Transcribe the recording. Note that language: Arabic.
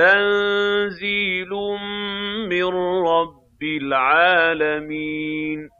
تَنزِيلٌ مِّن رَّبِّ الْعَالَمِينَ.